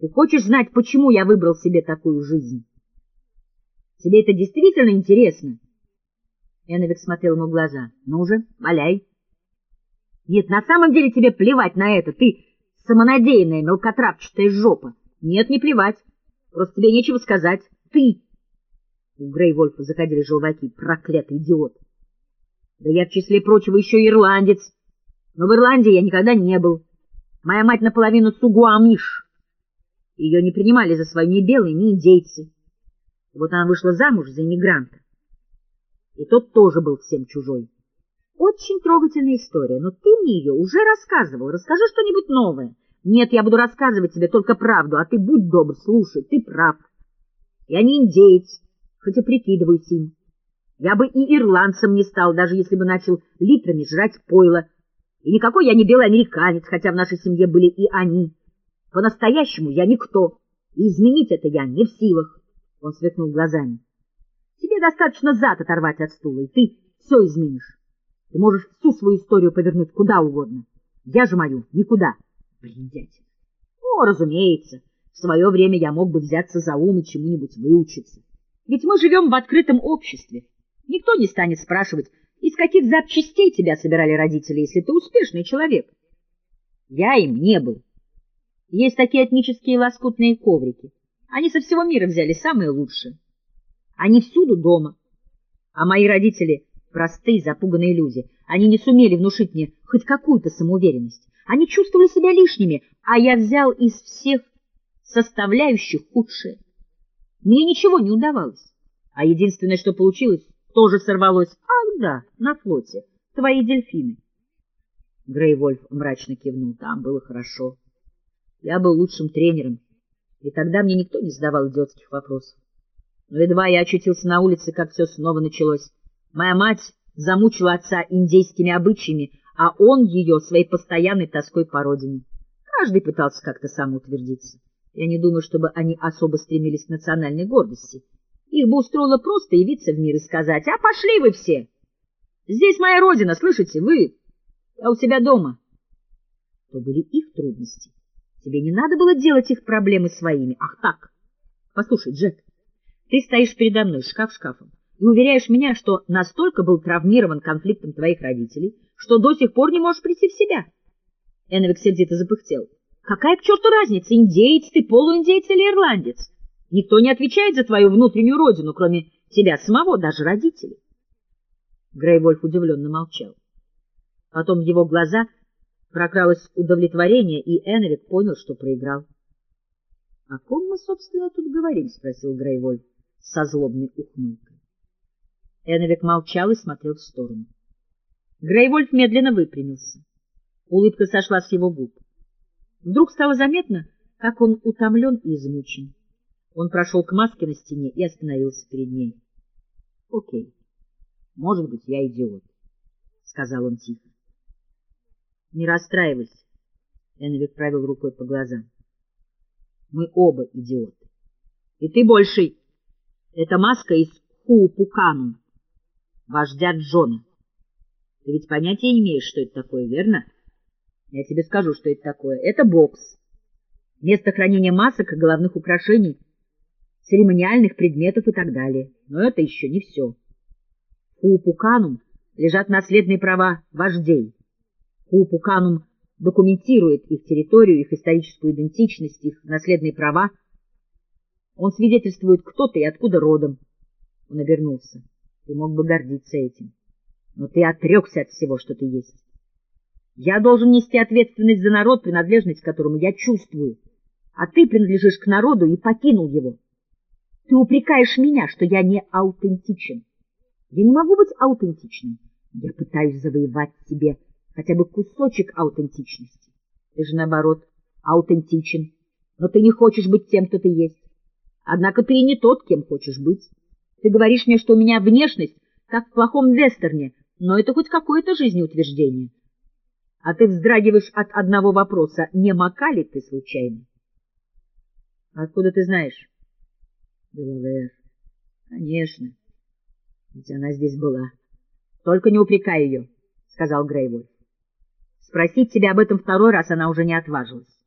Ты хочешь знать, почему я выбрал себе такую жизнь? Тебе это действительно интересно? Эновик смотрел ему в глаза. Ну же, валяй. Нет, на самом деле тебе плевать на это. Ты самонадеянная мелкотравчатая жопа. Нет, не плевать. Просто тебе нечего сказать. Ты... У Грейвольфа заходили желваки. Проклятый идиот. Да я в числе прочего еще ирландец. Но в Ирландии я никогда не был. Моя мать наполовину сугуамиш. Ее не принимали за свою ни белые, ни индейцы. И вот она вышла замуж за иммигранта. И тот тоже был всем чужой. Очень трогательная история, но ты мне ее уже рассказывал. Расскажи что-нибудь новое. Нет, я буду рассказывать тебе только правду, а ты будь добр, слушай, ты прав. Я не индеец, хотя прикидываюсь им. Я бы и ирландцем не стал, даже если бы начал литрами жрать пойло. И никакой я не белый американец, хотя в нашей семье были и они. По-настоящему я никто, и изменить это я не в силах. Он сверкнул глазами. Тебе достаточно зад оторвать от стула, и ты все изменишь. Ты можешь всю свою историю повернуть куда угодно. Я же мою никуда. Бредятина. О, разумеется, в свое время я мог бы взяться за ум и чему-нибудь выучиться. Ведь мы живем в открытом обществе. Никто не станет спрашивать, из каких запчастей тебя собирали родители, если ты успешный человек. Я им не был. Есть такие этнические лоскутные коврики. Они со всего мира взяли самые лучшие. Они всюду дома. А мои родители — простые, запуганные люди. Они не сумели внушить мне хоть какую-то самоуверенность. Они чувствовали себя лишними, а я взял из всех составляющих худшее. Мне ничего не удавалось. А единственное, что получилось, тоже сорвалось. Ах да, на флоте. Твои дельфины. Грейвольф мрачно кивнул. Там было хорошо. Я был лучшим тренером, и тогда мне никто не задавал идиотских вопросов. Но едва я очутился на улице, как все снова началось. Моя мать замучила отца индейскими обычаями, а он ее своей постоянной тоской по родине. Каждый пытался как-то самоутвердиться. Я не думаю, чтобы они особо стремились к национальной гордости. Их бы устроило просто явиться в мир и сказать, а пошли вы все! Здесь моя родина, слышите, вы? Я у себя дома. То были их трудности. Тебе не надо было делать их проблемы своими. Ах так! Послушай, Джек, ты стоишь передо мной, шкаф шкафом, и уверяешь меня, что настолько был травмирован конфликтом твоих родителей, что до сих пор не можешь прийти в себя. Эновик сердито запыхтел. Какая к черту разница, индеец ты, полуиндеец или ирландец? Никто не отвечает за твою внутреннюю родину, кроме тебя самого, даже родителей. Грейвольф удивленно молчал. Потом его глаза прокралось удовлетворение, и Эновик понял, что проиграл. — О ком мы, собственно, тут говорим? — спросил Грейвольф со злобной ухмылкой. Эновик молчал и смотрел в сторону. Грейвольф медленно выпрямился. Улыбка сошла с его губ. Вдруг стало заметно, как он утомлен и измучен. Он прошел к маске на стене и остановился перед ней. — Окей, может быть, я идиот, — сказал он тихо. — Не расстраивайся, — Эновик провел рукой по глазам. — Мы оба идиоты. И ты больший. Это маска из Хуупукану, вождя Джона. Ты ведь понятия не имеешь, что это такое, верно? Я тебе скажу, что это такое. Это бокс. Место хранения масок головных украшений, церемониальных предметов и так далее. Но это еще не все. В Хуупуканум лежат наследные права вождей. Хуупуканум документирует их территорию, их историческую идентичность, их наследные права, он свидетельствует, кто ты и откуда родом. Он обернулся. Ты мог бы гордиться этим. Но ты отрекся от всего, что ты есть. Я должен нести ответственность за народ, принадлежность к которому я чувствую. А ты принадлежишь к народу и покинул его. Ты упрекаешь меня, что я не аутентичен. Я не могу быть аутентичным. Я пытаюсь завоевать себе хотя бы кусочек аутентичности. Ты же, наоборот, аутентичен, но ты не хочешь быть тем, кто ты есть. Однако ты и не тот, кем хочешь быть. Ты говоришь мне, что у меня внешность, как в плохом вестерне, но это хоть какое-то жизнеутверждение. А ты вздрагиваешь от одного вопроса, не макали ты случайно? — Откуда ты знаешь? — Делавер. — Конечно. Ведь она здесь была. — Только не упрекай ее, — сказал Грейвольф. Спросить тебя об этом второй раз она уже не отважилась.